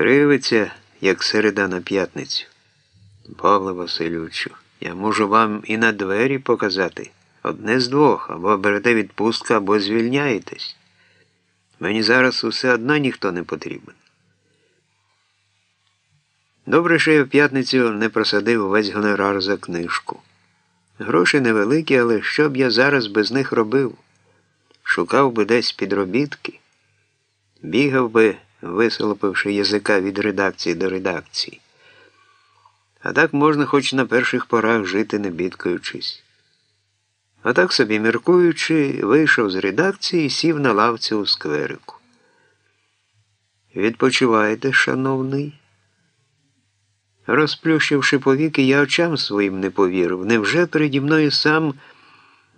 Кривиться, як середа на п'ятницю. Павло Васильовичу, я можу вам і на двері показати. Одне з двох, або берете відпустку, або звільняєтесь. Мені зараз усе одно ніхто не потрібен. Добре, що я в п'ятницю не просадив весь гонорар за книжку. Гроші невеликі, але що б я зараз без них робив? Шукав би десь підробітки, бігав би, висолопивши язика від редакції до редакції. А так можна хоч на перших порах жити не бідкаючись. А так собі міркуючи, вийшов з редакції і сів на лавці у скверику. Відпочиваєте, шановний? Розплющивши повіки, я очам своїм не повірив. Невже переді мною сам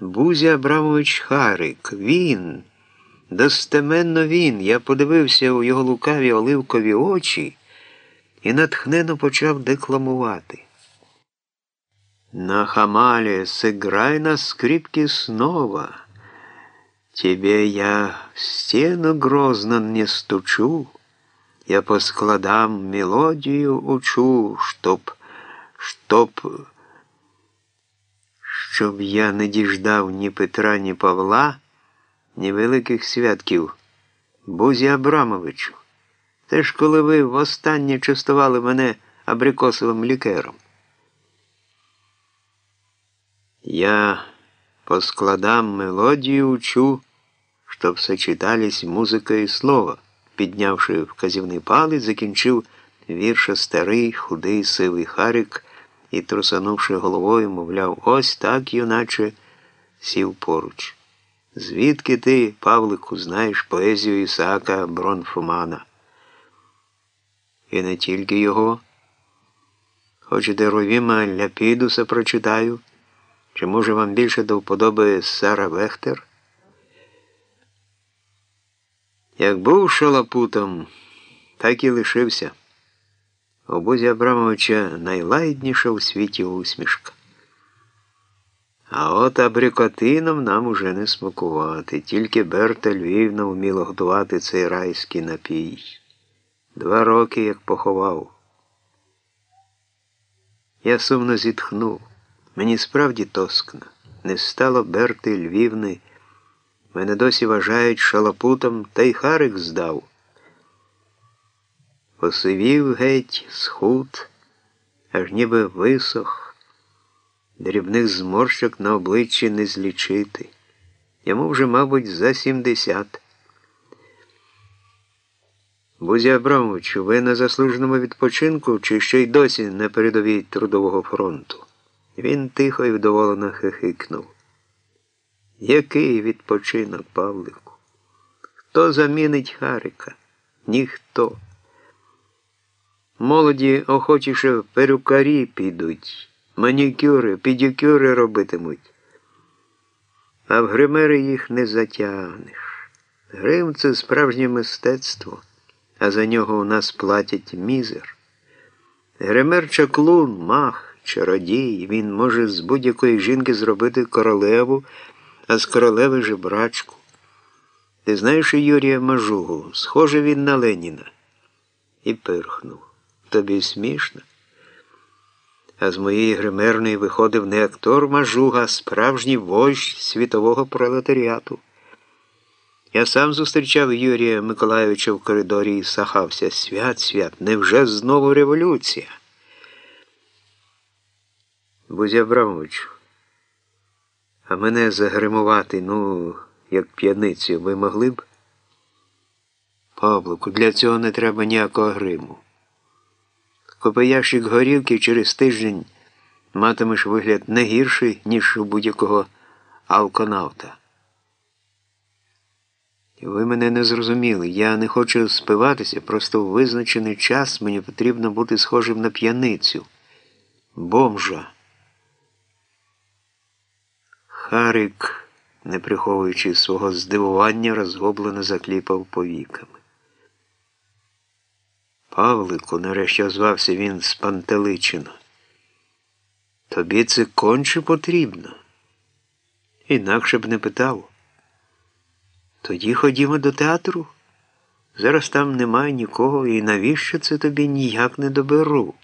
Бузя Абрамович Харик? Він, достеменно він. Я подивився у його лукаві оливкові очі і натхнено почав декламувати. На хамале сыграй на скрипке снова. Тебе я в стену грозно не стучу, Я по складам мелодію учу, чтоб, чтоб, щоб я не діждав ні Петра, ні Павла, ні великих святків, Бузі Абрамовичу. Те ж коли ви востаннє частували мене абрикосовим лікером. Я по складам мелодію учу, чтоб сочетались музика і слово. Піднявши вказівний палець, закінчив вірша старий, худий, сивий Харик і, трусанувши головою, мовляв, ось так, юначе, сів поруч. Звідки ти, Павлику, знаєш поезію Ісаака Бронфумана? І не тільки його. Хочете Ровіма Ляпідуса прочитаю? Чи може вам більше до вподоби Сара Вехтер? Як був шалапутом, так і лишився. У Бузі Абрамовича найлагідніша у світі усмішка. А от абрикотином нам уже не смакувати, тільки Берта Львівна вміла готувати цей райський напій. Два роки як поховав. Я сумно зітхнув. Мені справді тоскно. Не стало Берти Львівни. Мене досі вважають шалапутом, та й Харик здав. Посивів геть, схуд, аж ніби висох, дрібних зморщок на обличчі не злічити. Йому вже, мабуть, за сімдесят. Бузі Абрамовичу, ви на заслуженому відпочинку чи ще й досі на передовій Трудового фронту? Він тихо і вдоволено хихикнув. Який відпочинок, Павлику? Хто замінить Харика? Ніхто. Молоді охочіше в перукарі підуть, манікюри, підюкюри робитимуть. А в гримери їх не затягнеш. Грим це справжнє мистецтво, а за нього у нас платять мізер. Гример чаклун, мах, чародій, він може з будь-якої жінки зробити королеву а з королеви жебрачку. Ти знаєш Юрія Мажугу, схоже він на Леніна. І пирхнув. Тобі смішно. А з моєї гримерної виходив не актор Мажуга, а справжній вождь світового пролетаріату. Я сам зустрічав Юрія Миколайовича в коридорі і сахався. Свят, свят, невже знову революція? Бузя Абрамовичу, а мене загримувати, ну, як п'яницю, ви могли б? Павлику, для цього не треба ніякого гриму. Купи ящик горілки через тиждень матимеш вигляд не гірший, ніж у будь-якого алконавта. Ви мене не зрозуміли. Я не хочу спиватися, просто в визначений час мені потрібно бути схожим на п'яницю, бомжа. Харик, не приховуючи свого здивування, розгублено закліпав повіками. Павлику, нарешті озвався він з пантеличина. Тобі це конче потрібно. Інакше б не питав. Тоді ходімо до театру. Зараз там немає нікого, і навіщо це тобі ніяк не доберу?